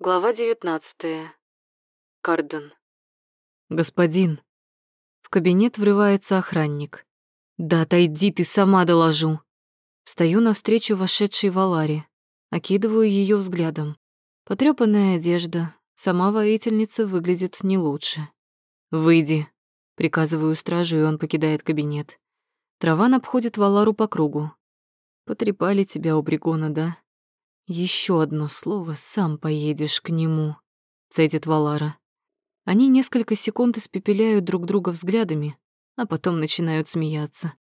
Глава девятнадцатая. Карден. «Господин». В кабинет врывается охранник. «Да отойди, ты сама доложу». Встаю навстречу вошедшей Валаре, окидываю ее взглядом. Потрёпанная одежда, сама воительница выглядит не лучше. «Выйди», — приказываю стражу, и он покидает кабинет. Траван обходит Валару по кругу. «Потрепали тебя у Бригона, да?» Еще одно слово, сам поедешь к нему, цедит Валара. Они несколько секунд испепеляют друг друга взглядами, а потом начинают смеяться.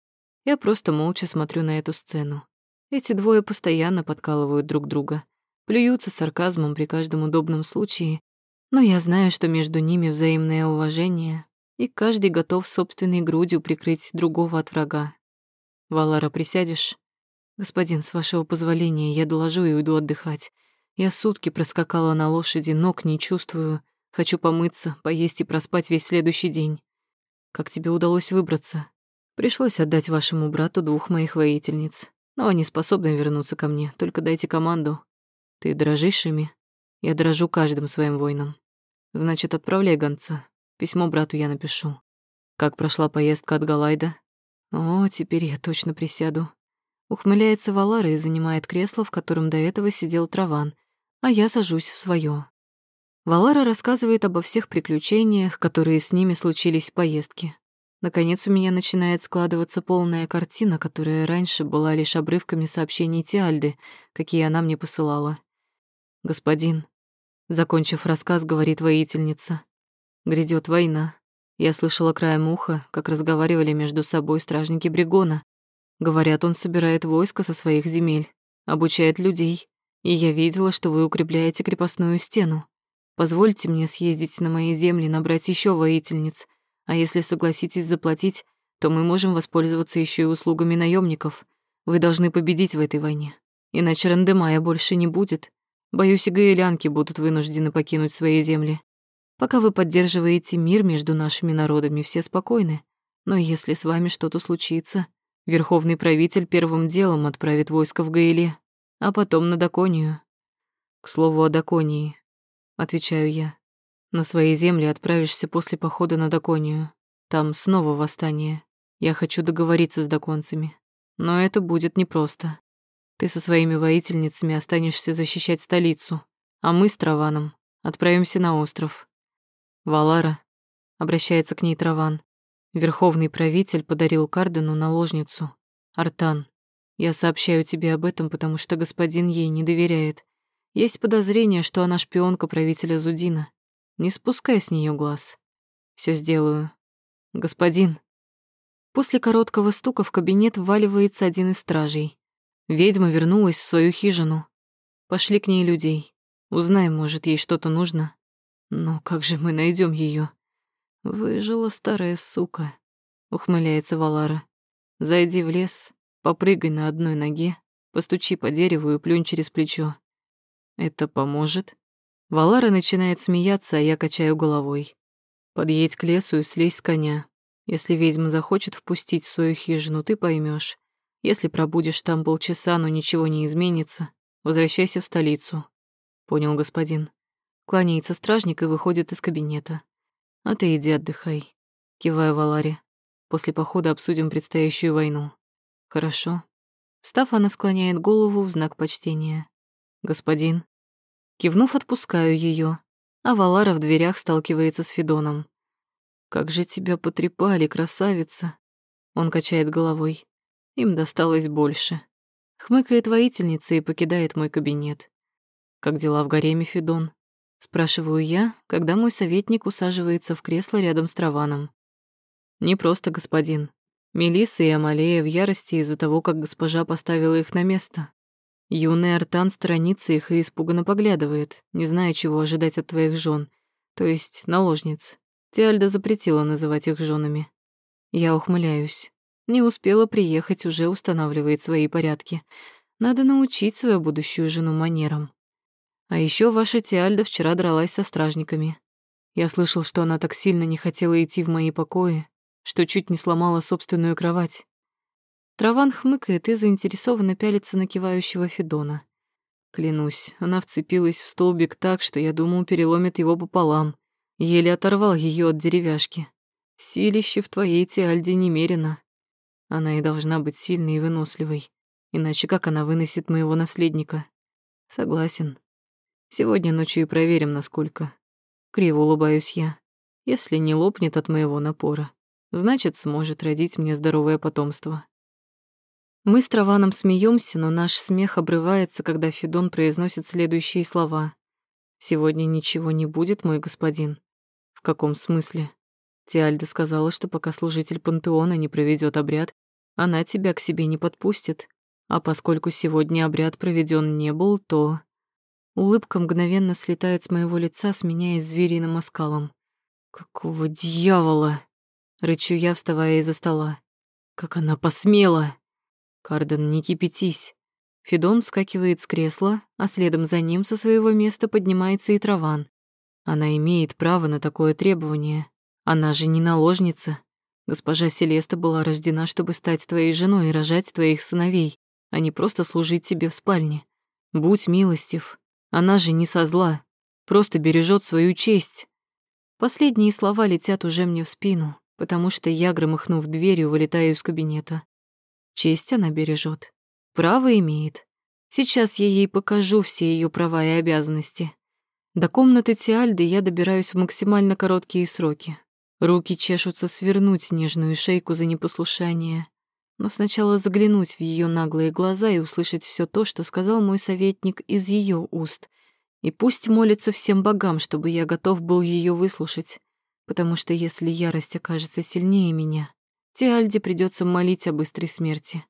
Я просто молча смотрю на эту сцену. Эти двое постоянно подкалывают друг друга, плюются сарказмом при каждом удобном случае, но я знаю, что между ними взаимное уважение, и каждый готов собственной грудью прикрыть другого от врага. «Валара, присядешь?» «Господин, с вашего позволения, я доложу и уйду отдыхать. Я сутки проскакала на лошади, ног не чувствую. Хочу помыться, поесть и проспать весь следующий день. Как тебе удалось выбраться? Пришлось отдать вашему брату двух моих воительниц. Но они способны вернуться ко мне, только дайте команду. Ты дрожишь ими? Я дрожу каждым своим воином. Значит, отправляй гонца. Письмо брату я напишу. Как прошла поездка от Галайда? О, теперь я точно присяду. Ухмыляется Валара и занимает кресло, в котором до этого сидел Траван, а я сажусь в свое. Валара рассказывает обо всех приключениях, которые с ними случились в поездке. Наконец у меня начинает складываться полная картина, которая раньше была лишь обрывками сообщений Тиальды, какие она мне посылала. «Господин», — закончив рассказ, говорит воительница, — «грядёт война. Я слышала краем уха, как разговаривали между собой стражники Бригона, Говорят, он собирает войско со своих земель, обучает людей, и я видела, что вы укрепляете крепостную стену. Позвольте мне съездить на мои земли, набрать еще воительниц, а если согласитесь заплатить, то мы можем воспользоваться еще и услугами наемников. Вы должны победить в этой войне, иначе Рандемая больше не будет. Боюсь, и гаэлянки будут вынуждены покинуть свои земли. Пока вы поддерживаете мир между нашими народами, все спокойны. Но если с вами что-то случится, Верховный правитель первым делом отправит войско в Гаиле, а потом на Даконию. К слову о Даконии, отвечаю я. На свои земли отправишься после похода на Даконию. Там снова восстание. Я хочу договориться с даконцами. Но это будет непросто. Ты со своими воительницами останешься защищать столицу, а мы с Траваном отправимся на остров. Валара, обращается к ней Траван, Верховный правитель подарил Кардену наложницу. Артан, я сообщаю тебе об этом, потому что господин ей не доверяет. Есть подозрение, что она шпионка правителя Зудина. Не спускай с нее глаз. Все сделаю. Господин. После короткого стука в кабинет вваливается один из стражей. Ведьма вернулась в свою хижину. Пошли к ней людей. Узнай, может, ей что-то нужно. Но как же мы найдем ее? «Выжила старая сука», — ухмыляется Валара. «Зайди в лес, попрыгай на одной ноге, постучи по дереву и плюнь через плечо. Это поможет?» Валара начинает смеяться, а я качаю головой. «Подъедь к лесу и слезь с коня. Если ведьма захочет впустить в свою хижину, ты поймешь. Если пробудешь там полчаса, но ничего не изменится, возвращайся в столицу». «Понял, господин». Кланяется стражник и выходит из кабинета. А ты иди отдыхай. Киваю Валаре. После похода обсудим предстоящую войну. Хорошо. Встав, она склоняет голову в знак почтения. Господин. Кивнув, отпускаю ее, а Валара в дверях сталкивается с Федоном. «Как же тебя потрепали, красавица!» Он качает головой. Им досталось больше. Хмыкает воительница и покидает мой кабинет. «Как дела в гареме, Федон?» Спрашиваю я, когда мой советник усаживается в кресло рядом с Траваном. Не просто господин. Мелисса и Амалея в ярости из-за того, как госпожа поставила их на место. Юный Артан сторонится их и испуганно поглядывает, не зная, чего ожидать от твоих жен, то есть наложниц. Тиальда запретила называть их женами. Я ухмыляюсь. Не успела приехать, уже устанавливает свои порядки. Надо научить свою будущую жену манерам. А еще ваша Тиальда вчера дралась со стражниками. Я слышал, что она так сильно не хотела идти в мои покои, что чуть не сломала собственную кровать. Траван хмыкает и заинтересованно пялится на кивающего Федона. Клянусь, она вцепилась в столбик так, что я думал, переломит его пополам. Еле оторвал ее от деревяшки. Силище в твоей Тиальде немерено. Она и должна быть сильной и выносливой. Иначе как она выносит моего наследника? Согласен. Сегодня ночью и проверим, насколько. Криво улыбаюсь я. Если не лопнет от моего напора, значит, сможет родить мне здоровое потомство. Мы с Траваном смеемся, но наш смех обрывается, когда Федон произносит следующие слова. «Сегодня ничего не будет, мой господин». «В каком смысле?» Тиальда сказала, что пока служитель пантеона не проведет обряд, она тебя к себе не подпустит. А поскольку сегодня обряд проведен не был, то... Улыбка мгновенно слетает с моего лица, сменяясь звериным оскалом. «Какого дьявола?» — рычу я, вставая из-за стола. «Как она посмела!» «Карден, не кипятись!» Федон вскакивает с кресла, а следом за ним со своего места поднимается и Траван. Она имеет право на такое требование. Она же не наложница. Госпожа Селеста была рождена, чтобы стать твоей женой и рожать твоих сыновей, а не просто служить тебе в спальне. Будь милостив. Она же не со зла, просто бережет свою честь. Последние слова летят уже мне в спину, потому что я, громыхнув дверью, вылетаю из кабинета. Честь она бережет, право имеет. Сейчас я ей покажу все ее права и обязанности. До комнаты Тиальды я добираюсь в максимально короткие сроки. Руки чешутся свернуть нежную шейку за непослушание, но сначала заглянуть в ее наглые глаза и услышать все то, что сказал мой советник из ее уст — и пусть молится всем богам, чтобы я готов был ее выслушать, потому что если ярость окажется сильнее меня, Тиальде придется молить о быстрой смерти.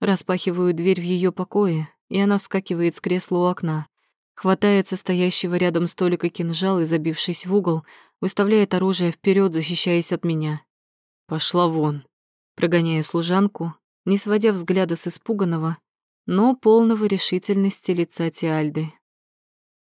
Распахиваю дверь в ее покое, и она вскакивает с кресла у окна, хватает стоящего рядом столика кинжал и, забившись в угол, выставляет оружие вперед, защищаясь от меня. Пошла вон, прогоняя служанку, не сводя взгляда с испуганного, но полного решительности лица Тиальды.